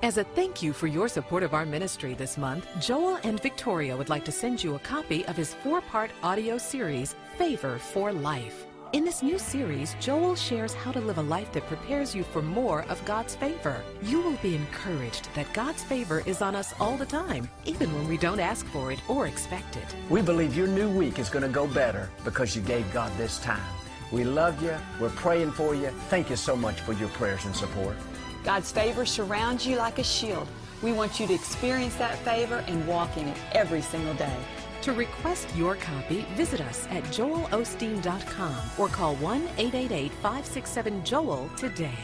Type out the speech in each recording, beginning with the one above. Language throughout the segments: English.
As a thank you for your support of our ministry this month, Joel and Victoria would like to send you a copy of his four part audio series, Favor for Life. In this new series, Joel shares how to live a life that prepares you for more of God's favor. You will be encouraged that God's favor is on us all the time, even when we don't ask for it or expect it. We believe your new week is going to go better because you gave God this time. We love you. We're praying for you. Thank you so much for your prayers and support. God's favor surrounds you like a shield. We want you to experience that favor and walk in it every single day. To request your copy, visit us at joelosteen.com or call 1 888 567 Joel today.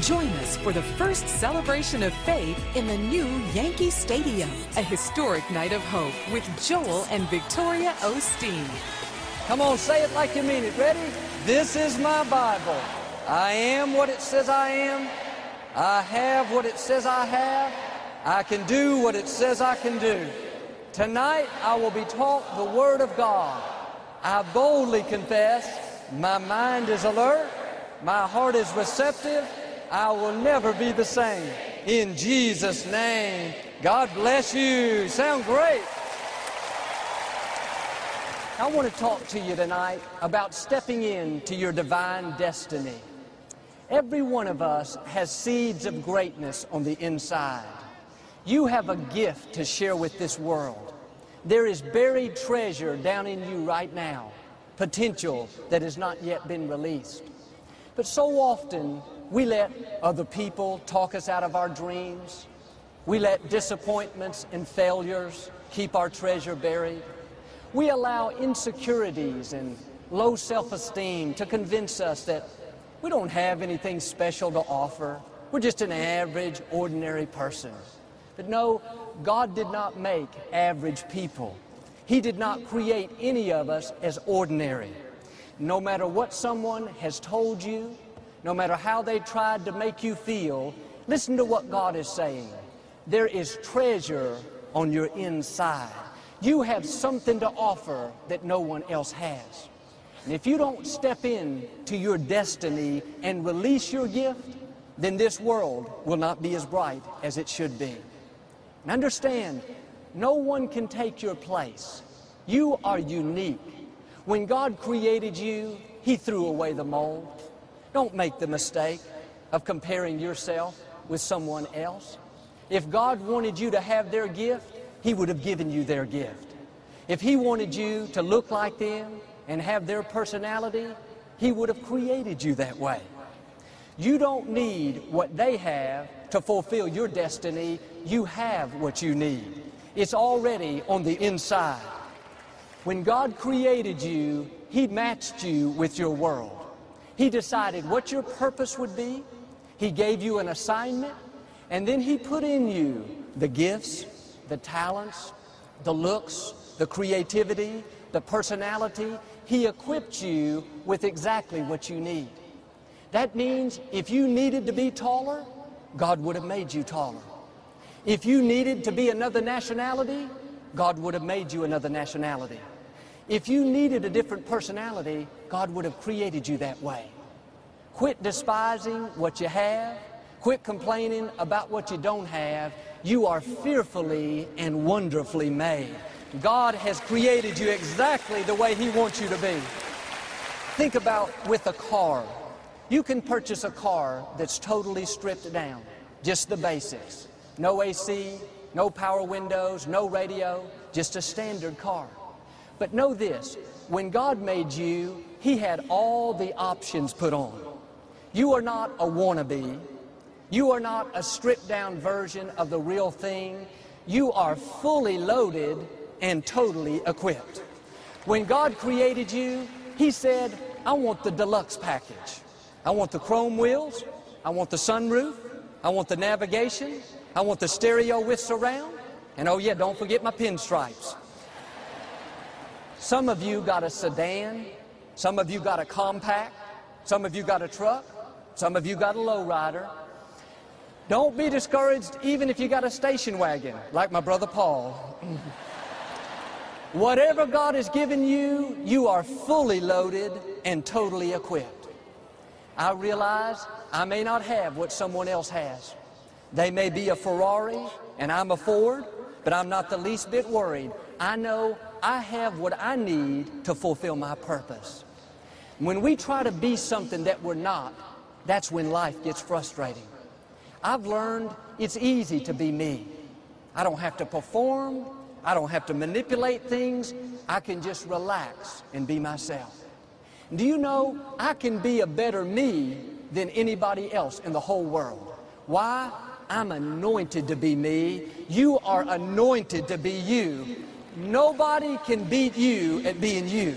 Join us for the first celebration of faith in the new Yankee Stadium, a historic night of hope with Joel and Victoria Osteen. Come on, say it like you mean it. Ready? This is my Bible. I am what it says I am. I have what it says I have. I can do what it says I can do. Tonight I will be taught the Word of God. I boldly confess my mind is alert, my heart is receptive. I will never be the same. In Jesus' name, God bless you. Sound great. I want to talk to you tonight about stepping into your divine destiny. Every one of us has seeds of greatness on the inside. You have a gift to share with this world. There is buried treasure down in you right now, potential that has not yet been released. But so often, we let other people talk us out of our dreams. We let disappointments and failures keep our treasure buried. We allow insecurities and low self-esteem to convince us that we don't have anything special to offer. We're just an average, ordinary person. But no, God did not make average people. He did not create any of us as ordinary. No matter what someone has told you, no matter how they tried to make you feel, listen to what God is saying. There is treasure on your inside. You have something to offer that no one else has. And if you don't step in to your destiny and release your gift, then this world will not be as bright as it should be. And understand, no one can take your place. You are unique. When God created you, He threw away the mold. Don't make the mistake of comparing yourself with someone else. If God wanted you to have their gift, He would have given you their gift. If He wanted you to look like them, and have their personality, He would have created you that way. You don't need what they have to fulfill your destiny. You have what you need. It's already on the inside. When God created you, He matched you with your world. He decided what your purpose would be. He gave you an assignment, and then He put in you the gifts, the talents, the looks, the creativity, the personality, he equipped you with exactly what you need. That means if you needed to be taller, God would have made you taller. If you needed to be another nationality, God would have made you another nationality. If you needed a different personality, God would have created you that way. Quit despising what you have. Quit complaining about what you don't have. You are fearfully and wonderfully made. God has created you exactly the way He wants you to be. Think about with a car. You can purchase a car that's totally stripped down, just the basics. No AC, no power windows, no radio, just a standard car. But know this, when God made you, He had all the options put on. You are not a wannabe. You are not a stripped down version of the real thing. You are fully loaded and totally equipped. When God created you, He said, I want the deluxe package. I want the chrome wheels. I want the sunroof. I want the navigation. I want the stereo with surround. And oh yeah, don't forget my pinstripes. Some of you got a sedan. Some of you got a compact. Some of you got a truck. Some of you got a lowrider. Don't be discouraged even if you got a station wagon, like my brother Paul. Whatever God has given you, you are fully loaded and totally equipped. I realize I may not have what someone else has. They may be a Ferrari and I'm a Ford, but I'm not the least bit worried. I know I have what I need to fulfill my purpose. When we try to be something that we're not, that's when life gets frustrating. I've learned it's easy to be me. I don't have to perform. I don't have to manipulate things. I can just relax and be myself. Do you know I can be a better me than anybody else in the whole world? Why? I'm anointed to be me. You are anointed to be you. Nobody can beat you at being you.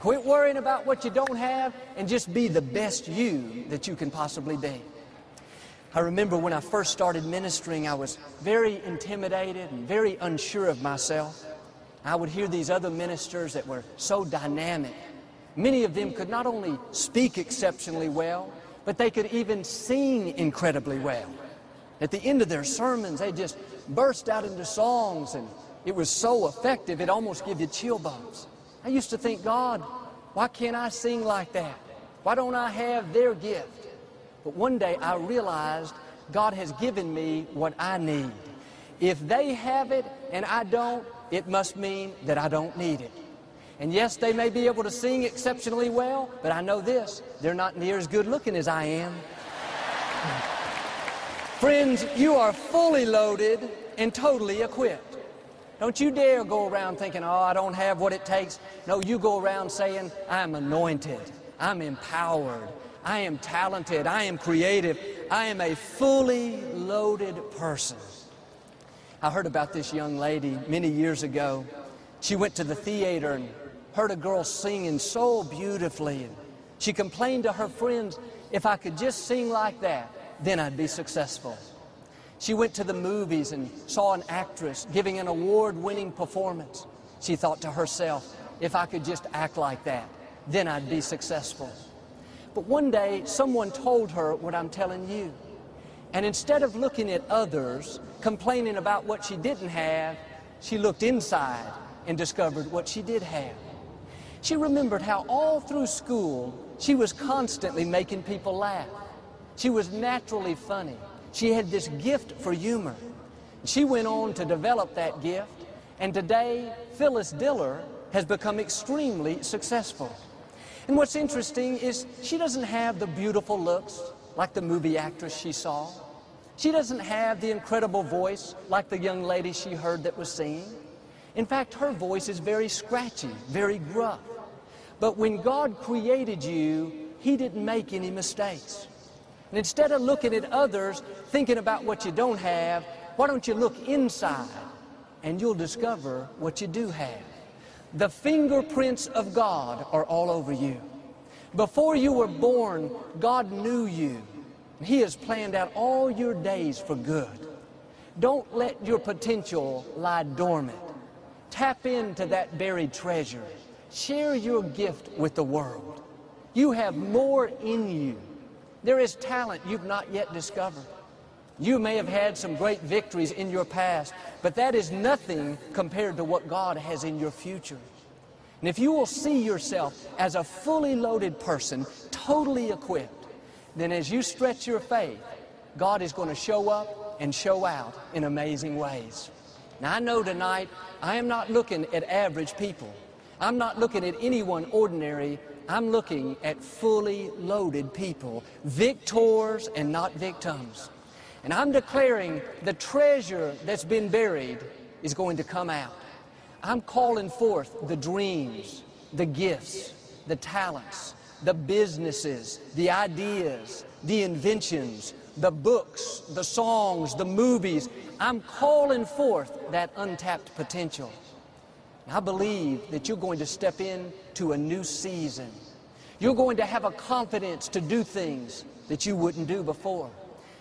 Quit worrying about what you don't have and just be the best you that you can possibly be. I remember when I first started ministering, I was very intimidated and very unsure of myself. I would hear these other ministers that were so dynamic. Many of them could not only speak exceptionally well, but they could even sing incredibly well. At the end of their sermons, they just burst out into songs, and it was so effective, it almost gave you chill bumps. I used to think, God, why can't I sing like that? Why don't I have their gift? But one day I realized God has given me what I need. If they have it and I don't, it must mean that I don't need it. And yes, they may be able to sing exceptionally well, but I know this they're not near as good looking as I am. Friends, you are fully loaded and totally equipped. Don't you dare go around thinking, oh, I don't have what it takes. No, you go around saying, I'm anointed, I'm empowered, I am talented. I am creative. I am a fully loaded person. I heard about this young lady many years ago. She went to the theater and heard a girl singing so beautifully. And she complained to her friends, if I could just sing like that, then I'd be successful. She went to the movies and saw an actress giving an award-winning performance. She thought to herself, if I could just act like that, then I'd be successful. But one day, someone told her what I'm telling you. And instead of looking at others, complaining about what she didn't have, she looked inside and discovered what she did have. She remembered how all through school, she was constantly making people laugh. She was naturally funny. She had this gift for humor. She went on to develop that gift, and today, Phyllis Diller has become extremely successful. And what's interesting is she doesn't have the beautiful looks like the movie actress she saw. She doesn't have the incredible voice like the young lady she heard that was singing. In fact, her voice is very scratchy, very gruff. But when God created you, He didn't make any mistakes. And instead of looking at others, thinking about what you don't have, why don't you look inside and you'll discover what you do have. The fingerprints of God are all over you. Before you were born, God knew you. He has planned out all your days for good. Don't let your potential lie dormant. Tap into that buried treasure. Share your gift with the world. You have more in you. There is talent you've not yet discovered. You may have had some great victories in your past, but that is nothing compared to what God has in your future. And if you will see yourself as a fully loaded person, totally equipped, then as you stretch your faith, God is going to show up and show out in amazing ways. Now, I know tonight I am not looking at average people. I'm not looking at anyone ordinary. I'm looking at fully loaded people, victors and not victims. And I'm declaring the treasure that's been buried is going to come out. I'm calling forth the dreams, the gifts, the talents, the businesses, the ideas, the inventions, the books, the songs, the movies. I'm calling forth that untapped potential. I believe that you're going to step into a new season. You're going to have a confidence to do things that you wouldn't do before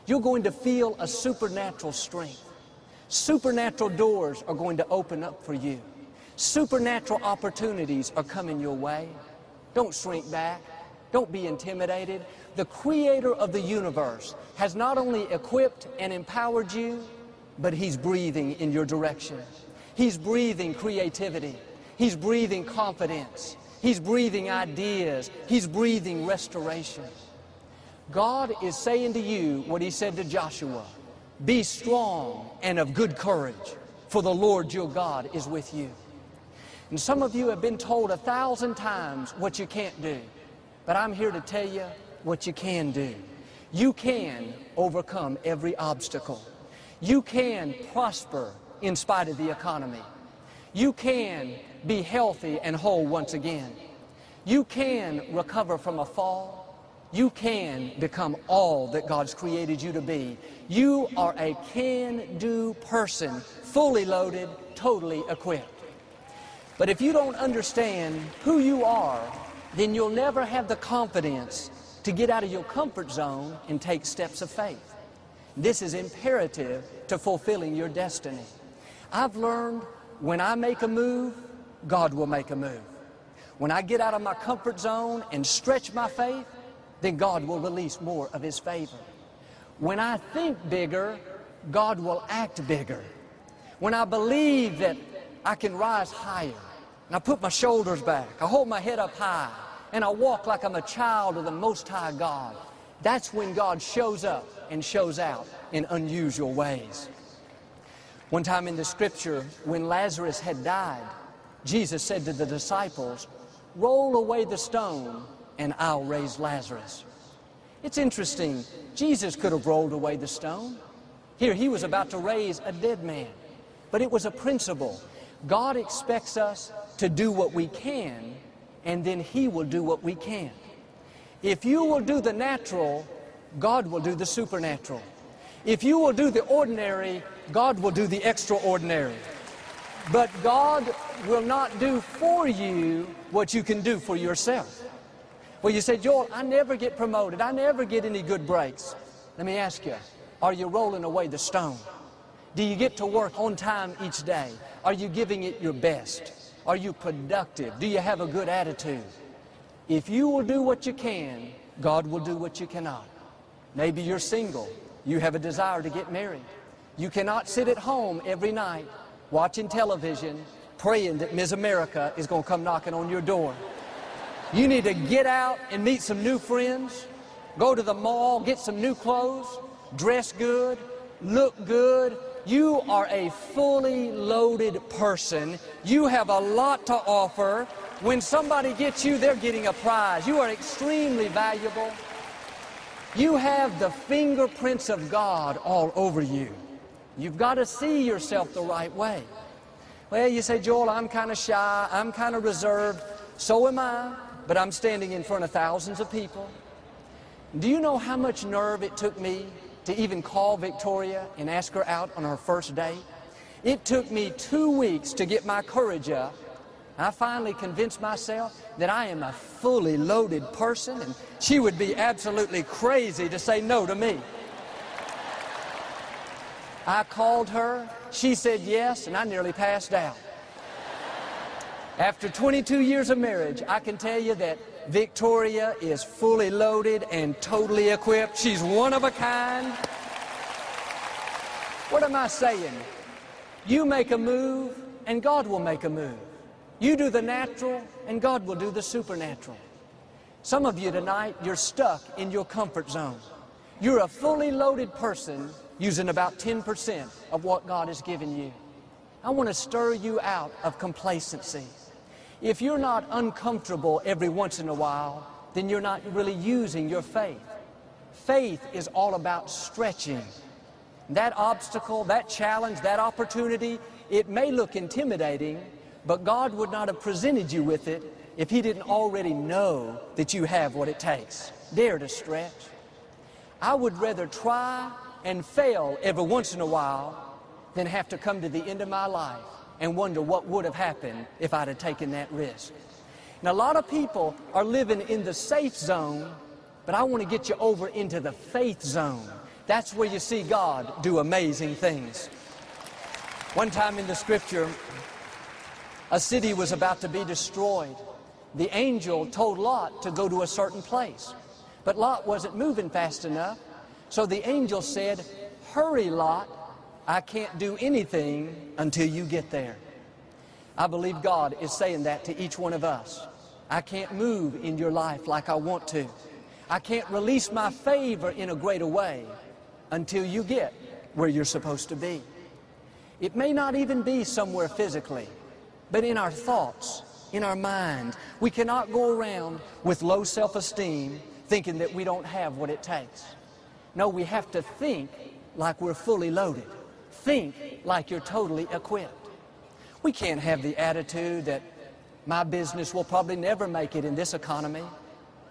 you're going to feel a supernatural strength. Supernatural doors are going to open up for you. Supernatural opportunities are coming your way. Don't shrink back. Don't be intimidated. The creator of the universe has not only equipped and empowered you, but he's breathing in your direction. He's breathing creativity. He's breathing confidence. He's breathing ideas. He's breathing restoration. God is saying to you what He said to Joshua Be strong and of good courage, for the Lord your God is with you. And some of you have been told a thousand times what you can't do. But I'm here to tell you what you can do. You can overcome every obstacle. You can prosper in spite of the economy. You can be healthy and whole once again. You can recover from a fall. You can become all that God's created you to be. You are a can-do person, fully loaded, totally equipped. But if you don't understand who you are, then you'll never have the confidence to get out of your comfort zone and take steps of faith. This is imperative to fulfilling your destiny. I've learned when I make a move, God will make a move. When I get out of my comfort zone and stretch my faith, then God will release more of His favor. When I think bigger, God will act bigger. When I believe that I can rise higher, and I put my shoulders back, I hold my head up high, and I walk like I'm a child of the Most High God, that's when God shows up and shows out in unusual ways. One time in the scripture, when Lazarus had died, Jesus said to the disciples, Roll away the stone, and I'll raise Lazarus. It's interesting, Jesus could have rolled away the stone. Here, he was about to raise a dead man. But it was a principle. God expects us to do what we can, and then He will do what we can. If you will do the natural, God will do the supernatural. If you will do the ordinary, God will do the extraordinary. But God will not do for you what you can do for yourself. Well, you say, Joel, I never get promoted. I never get any good breaks. Let me ask you, are you rolling away the stone? Do you get to work on time each day? Are you giving it your best? Are you productive? Do you have a good attitude? If you will do what you can, God will do what you cannot. Maybe you're single. You have a desire to get married. You cannot sit at home every night watching television, praying that Ms. America is going to come knocking on your door. You need to get out and meet some new friends, go to the mall, get some new clothes, dress good, look good. You are a fully loaded person. You have a lot to offer. When somebody gets you, they're getting a prize. You are extremely valuable. You have the fingerprints of God all over you. You've got to see yourself the right way. Well, you say, Joel, I'm kind of shy, I'm kind of reserved. So am I, but I'm standing in front of thousands of people. Do you know how much nerve it took me to even call Victoria and ask her out on her first date? It took me two weeks to get my courage up. I finally convinced myself that I am a fully loaded person and she would be absolutely crazy to say no to me. I called her, she said yes, and I nearly passed out. After 22 years of marriage, I can tell you that Victoria is fully loaded and totally equipped. She's one of a kind. What am I saying? You make a move, and God will make a move. You do the natural, and God will do the supernatural. Some of you tonight, you're stuck in your comfort zone. You're a fully loaded person using about 10% of what God has given you. I want to stir you out of complacency. If you're not uncomfortable every once in a while, then you're not really using your faith. Faith is all about stretching. That obstacle, that challenge, that opportunity, it may look intimidating, but God would not have presented you with it if He didn't already know that you have what it takes. Dare to stretch. I would rather try and fail every once in a while than have to come to the end of my life and wonder what would have happened if I'd have taken that risk. Now, a lot of people are living in the safe zone, but I want to get you over into the faith zone. That's where you see God do amazing things. One time in the scripture, a city was about to be destroyed. The angel told Lot to go to a certain place, but Lot wasn't moving fast enough. So the angel said, Hurry, Lot. I can't do anything until you get there. I believe God is saying that to each one of us. I can't move in your life like I want to. I can't release my favor in a greater way until you get where you're supposed to be. It may not even be somewhere physically, but in our thoughts, in our mind. We cannot go around with low self-esteem thinking that we don't have what it takes. No, we have to think like we're fully loaded. Think like you're totally equipped. We can't have the attitude that my business will probably never make it in this economy,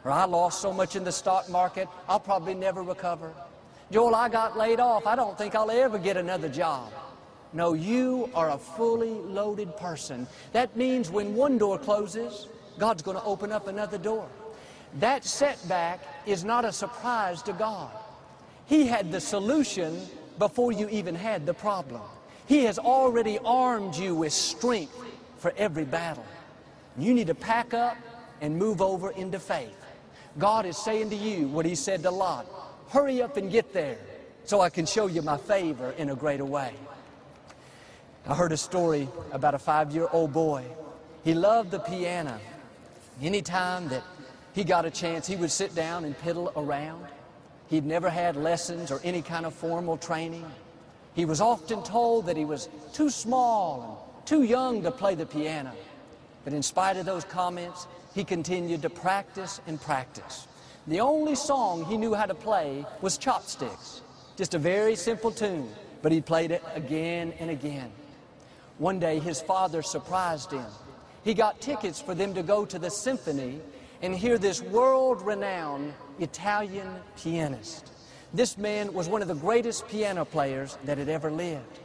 or I lost so much in the stock market, I'll probably never recover. Joel, I got laid off. I don't think I'll ever get another job. No, you are a fully loaded person. That means when one door closes, God's going to open up another door. That setback is not a surprise to God. He had the solution before you even had the problem. He has already armed you with strength for every battle. You need to pack up and move over into faith. God is saying to you what He said to Lot hurry up and get there so I can show you my favor in a greater way. I heard a story about a five year old boy. He loved the piano. Anytime that he got a chance, he would sit down and piddle around. He'd never had lessons or any kind of formal training. He was often told that he was too small and too young to play the piano. But in spite of those comments, he continued to practice and practice. The only song he knew how to play was Chopsticks. Just a very simple tune, but he played it again and again. One day his father surprised him. He got tickets for them to go to the symphony and hear this world-renowned Italian pianist. This man was one of the greatest piano players that had ever lived.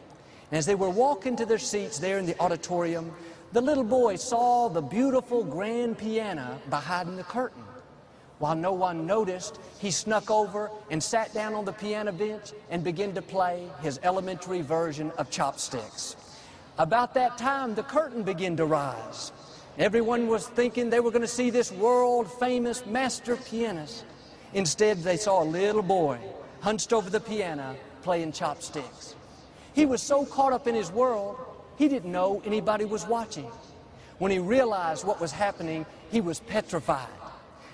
And as they were walking to their seats there in the auditorium, the little boy saw the beautiful grand piano behind the curtain. While no one noticed, he snuck over and sat down on the piano bench and began to play his elementary version of chopsticks. About that time, the curtain began to rise. Everyone was thinking they were going to see this world famous master pianist. Instead, they saw a little boy hunched over the piano playing chopsticks. He was so caught up in his world, he didn't know anybody was watching. When he realized what was happening, he was petrified.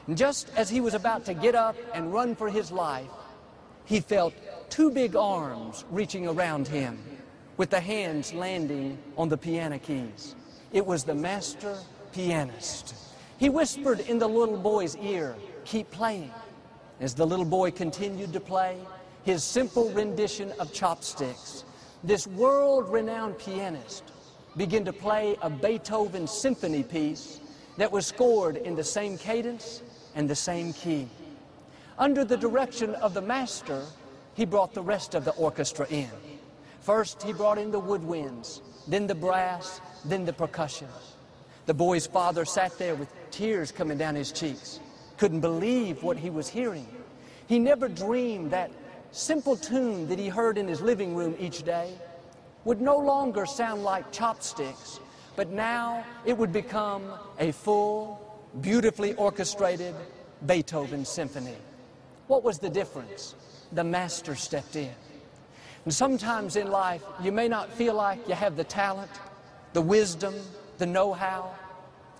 And just as he was about to get up and run for his life, he felt two big arms reaching around him with the hands landing on the piano keys. It was the master pianist. He whispered in the little boy's ear, keep playing. As the little boy continued to play his simple rendition of chopsticks, this world-renowned pianist began to play a Beethoven symphony piece that was scored in the same cadence and the same key. Under the direction of the master, he brought the rest of the orchestra in. First, he brought in the woodwinds, then the brass, then the percussion. The boy's father sat there with tears coming down his cheeks, couldn't believe what he was hearing. He never dreamed that simple tune that he heard in his living room each day would no longer sound like chopsticks, but now it would become a full, beautifully orchestrated Beethoven symphony. What was the difference? The master stepped in. And sometimes in life, you may not feel like you have the talent, the wisdom, the know-how.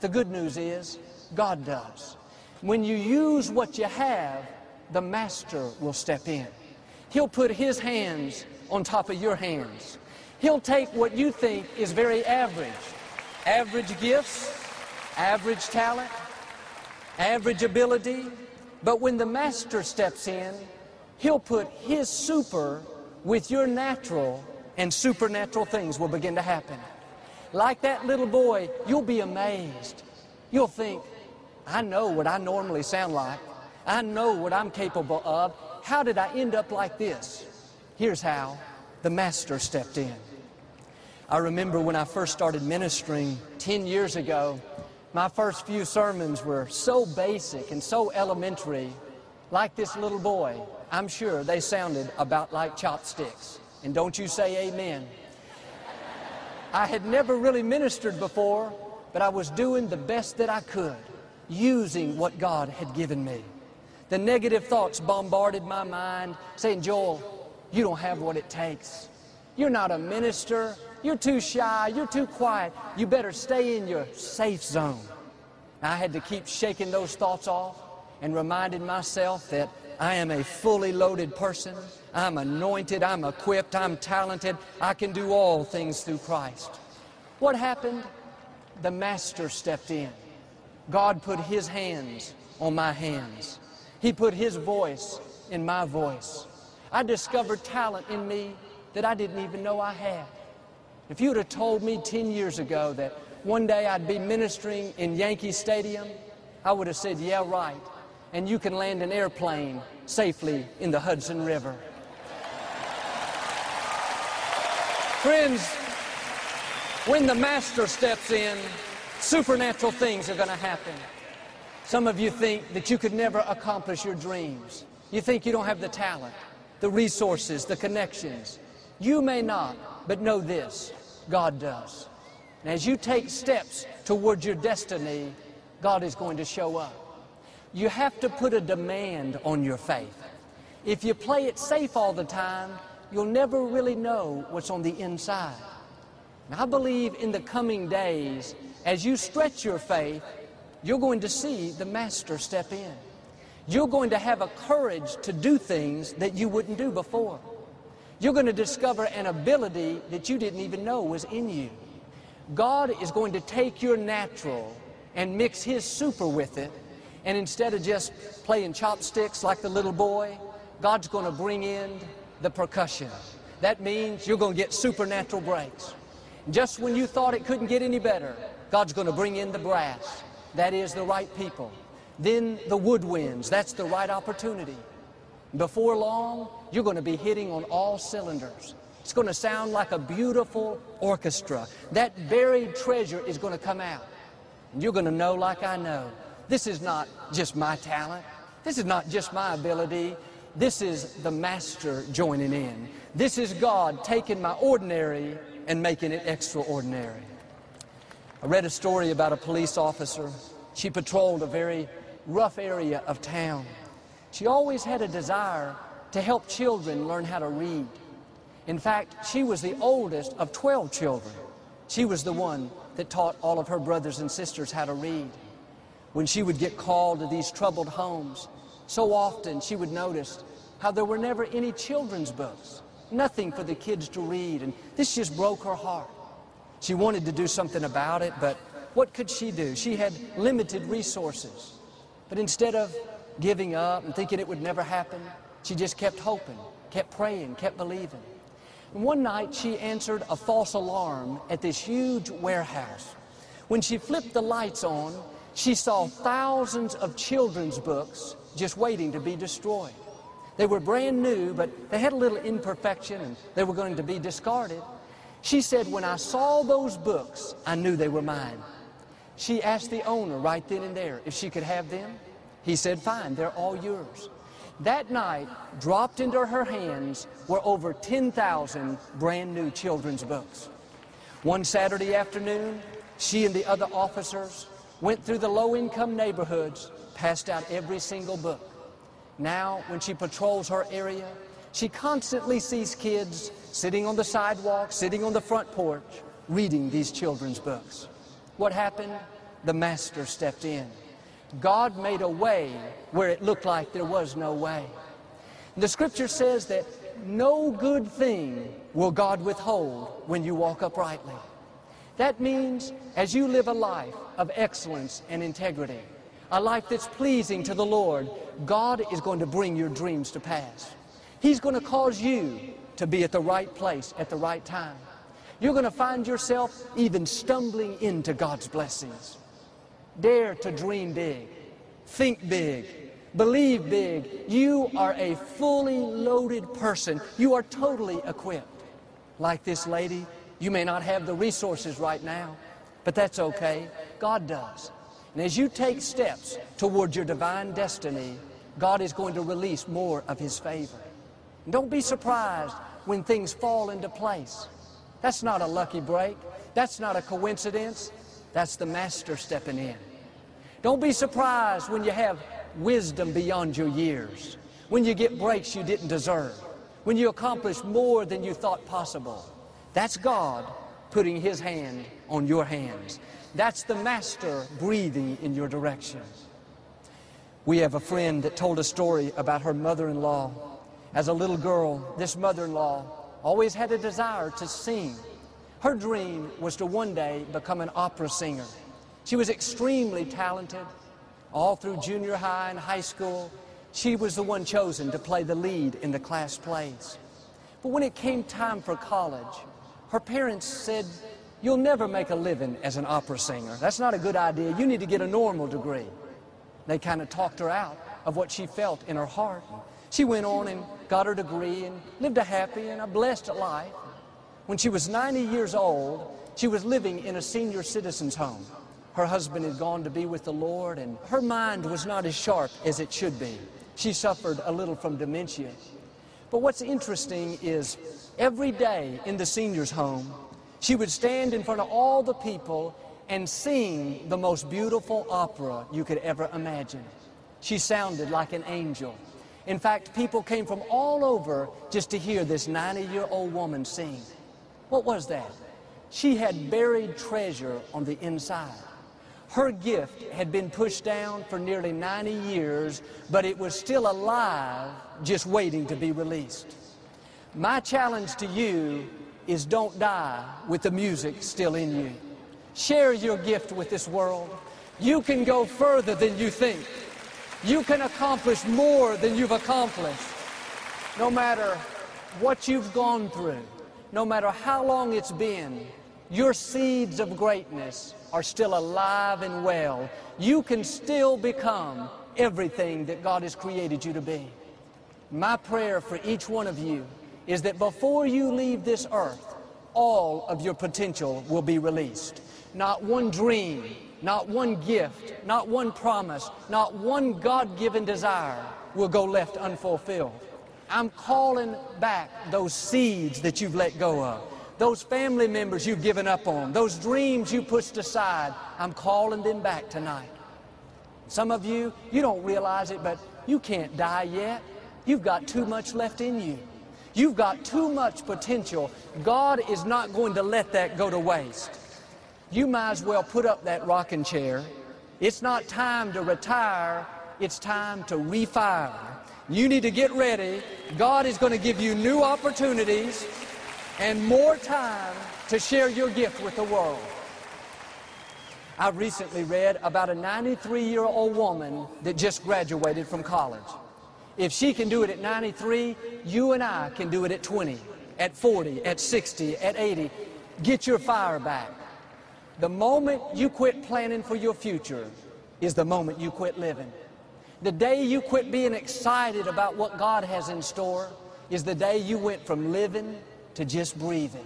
The good news is, God does. When you use what you have, the Master will step in. He'll put His hands on top of your hands. He'll take what you think is very average, average gifts, average talent, average ability, but when the Master steps in, He'll put His super with your natural and supernatural things will begin to happen. Like that little boy, you'll be amazed. You'll think, I know what I normally sound like. I know what I'm capable of. How did I end up like this? Here's how the Master stepped in. I remember when I first started ministering 10 years ago, my first few sermons were so basic and so elementary, like this little boy. I'm sure they sounded about like chopsticks. And don't you say amen. I had never really ministered before, but I was doing the best that I could, using what God had given me. The negative thoughts bombarded my mind, saying, Joel, you don't have what it takes. You're not a minister. You're too shy. You're too quiet. You better stay in your safe zone. I had to keep shaking those thoughts off and reminded myself that I am a fully loaded person. I'm anointed, I'm equipped, I'm talented. I can do all things through Christ. What happened? The Master stepped in. God put His hands on my hands. He put His voice in my voice. I discovered talent in me that I didn't even know I had. If you would have told me 10 years ago that one day I'd be ministering in Yankee Stadium, I would have said, yeah, right. And you can land an airplane safely in the Hudson River. Friends, when the Master steps in, supernatural things are going to happen. Some of you think that you could never accomplish your dreams. You think you don't have the talent, the resources, the connections. You may not, but know this God does. And as you take steps towards your destiny, God is going to show up. You have to put a demand on your faith. If you play it safe all the time, you'll never really know what's on the inside. And I believe in the coming days, as you stretch your faith, you're going to see the Master step in. You're going to have a courage to do things that you wouldn't do before. You're going to discover an ability that you didn't even know was in you. God is going to take your natural and mix His super with it, and instead of just playing chopsticks like the little boy, God's going to bring in the percussion. That means you're going to get supernatural breaks. Just when you thought it couldn't get any better, God's going to bring in the brass. That is the right people. Then the woodwinds. That's the right opportunity. Before long, you're going to be hitting on all cylinders. It's going to sound like a beautiful orchestra. That buried treasure is going to come out. And you're going to know like I know. This is not just my talent. This is not just my ability. This is the master joining in. This is God taking my ordinary and making it extraordinary. I read a story about a police officer. She patrolled a very rough area of town. She always had a desire to help children learn how to read. In fact, she was the oldest of 12 children. She was the one that taught all of her brothers and sisters how to read. When she would get called to these troubled homes, so often she would notice how there were never any children's books, nothing for the kids to read, and this just broke her heart. She wanted to do something about it, but what could she do? She had limited resources. But instead of giving up and thinking it would never happen, she just kept hoping, kept praying, kept believing. And one night she answered a false alarm at this huge warehouse. When she flipped the lights on, she saw thousands of children's books just waiting to be destroyed. They were brand new, but they had a little imperfection and they were going to be discarded. She said, when I saw those books, I knew they were mine. She asked the owner right then and there if she could have them. He said, fine, they're all yours. That night, dropped into her hands were over 10,000 brand new children's books. One Saturday afternoon, she and the other officers went through the low-income neighborhoods, passed out every single book. Now, when she patrols her area, she constantly sees kids sitting on the sidewalk, sitting on the front porch, reading these children's books. What happened? The Master stepped in. God made a way where it looked like there was no way. The scripture says that no good thing will God withhold when you walk uprightly. That means as you live a life of excellence and integrity, a life that's pleasing to the Lord, God is going to bring your dreams to pass. He's going to cause you to be at the right place at the right time. You're going to find yourself even stumbling into God's blessings. Dare to dream big, think big, believe big. You are a fully loaded person. You are totally equipped. Like this lady, you may not have the resources right now, but that's okay. God does. And as you take steps towards your divine destiny, God is going to release more of His favor. And don't be surprised when things fall into place. That's not a lucky break. That's not a coincidence. That's the Master stepping in. Don't be surprised when you have wisdom beyond your years, when you get breaks you didn't deserve, when you accomplish more than you thought possible. That's God putting His hand on your hands. That's the Master breathing in your direction. We have a friend that told a story about her mother-in-law. As a little girl, this mother-in-law always had a desire to sing. Her dream was to one day become an opera singer. She was extremely talented. All through junior high and high school, she was the one chosen to play the lead in the class plays. But when it came time for college, her parents said, You'll never make a living as an opera singer. That's not a good idea. You need to get a normal degree. They kind of talked her out of what she felt in her heart. She went on and got her degree and lived a happy and a blessed life. When she was 90 years old, she was living in a senior citizen's home. Her husband had gone to be with the Lord, and her mind was not as sharp as it should be. She suffered a little from dementia. But what's interesting is every day in the senior's home, she would stand in front of all the people and sing the most beautiful opera you could ever imagine. She sounded like an angel. In fact, people came from all over just to hear this 90-year-old woman sing. What was that? She had buried treasure on the inside. Her gift had been pushed down for nearly 90 years, but it was still alive, just waiting to be released. My challenge to you is don't die with the music still in you. Share your gift with this world. You can go further than you think. You can accomplish more than you've accomplished. No matter what you've gone through, no matter how long it's been, your seeds of greatness are still alive and well. You can still become everything that God has created you to be. My prayer for each one of you is that before you leave this earth, all of your potential will be released. Not one dream, not one gift, not one promise, not one God-given desire will go left unfulfilled. I'm calling back those seeds that you've let go of, those family members you've given up on, those dreams you pushed aside. I'm calling them back tonight. Some of you, you don't realize it, but you can't die yet. You've got too much left in you. You've got too much potential. God is not going to let that go to waste you might as well put up that rocking chair. It's not time to retire, it's time to refire. You need to get ready. God is going to give you new opportunities and more time to share your gift with the world. I recently read about a 93 year old woman that just graduated from college. If she can do it at 93, you and I can do it at 20, at 40, at 60, at 80. Get your fire back. The moment you quit planning for your future is the moment you quit living. The day you quit being excited about what God has in store is the day you went from living to just breathing.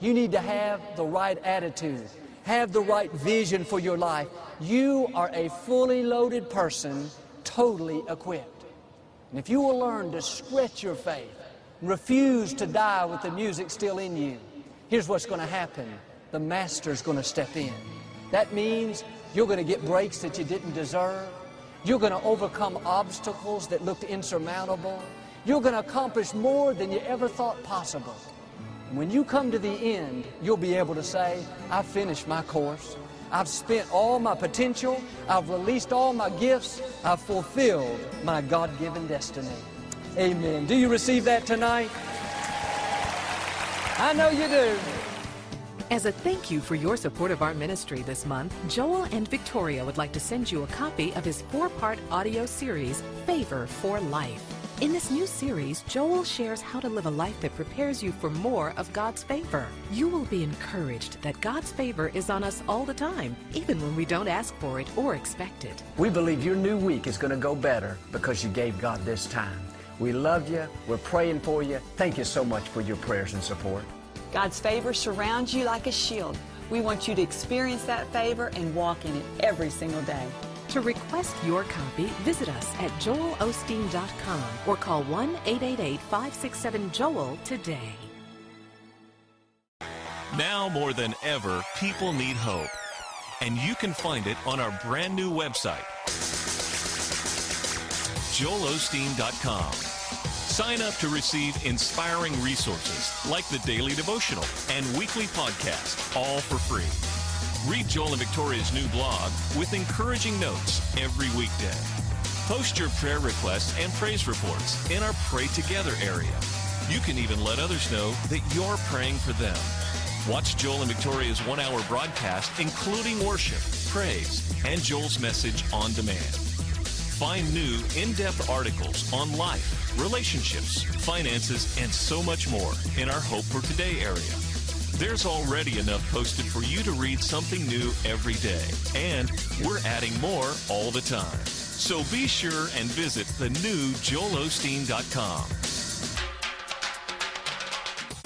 You need to have the right attitude, have the right vision for your life. You are a fully loaded person, totally equipped. And if you will learn to stretch your faith, refuse to die with the music still in you, here's what's going to happen the master's going to step in. That means you're going to get breaks that you didn't deserve. You're going to overcome obstacles that looked insurmountable. You're going to accomplish more than you ever thought possible. When you come to the end, you'll be able to say, I've finished my course. I've spent all my potential. I've released all my gifts. I've fulfilled my God-given destiny. Amen. Do you receive that tonight? I know you do. As a thank you for your support of our ministry this month, Joel and Victoria would like to send you a copy of his four-part audio series, Favor for Life. In this new series, Joel shares how to live a life that prepares you for more of God's favor. You will be encouraged that God's favor is on us all the time, even when we don't ask for it or expect it. We believe your new week is going to go better because you gave God this time. We love you. We're praying for you. Thank you so much for your prayers and support. God's favor surrounds you like a shield. We want you to experience that favor and walk in it every single day. To request your copy, visit us at joelosteen.com or call 1-888-567-JOEL today. Now more than ever, people need hope. And you can find it on our brand new website, joelosteen.com. Sign up to receive inspiring resources like the daily devotional and weekly podcast, all for free. Read Joel and Victoria's new blog with encouraging notes every weekday. Post your prayer requests and praise reports in our Pray Together area. You can even let others know that you're praying for them. Watch Joel and Victoria's one hour broadcast, including worship, praise, and Joel's message on demand. Find new, in depth articles on life, relationships, finances, and so much more in our Hope for Today area. There's already enough posted for you to read something new every day, and we're adding more all the time. So be sure and visit the new joelosteen.com.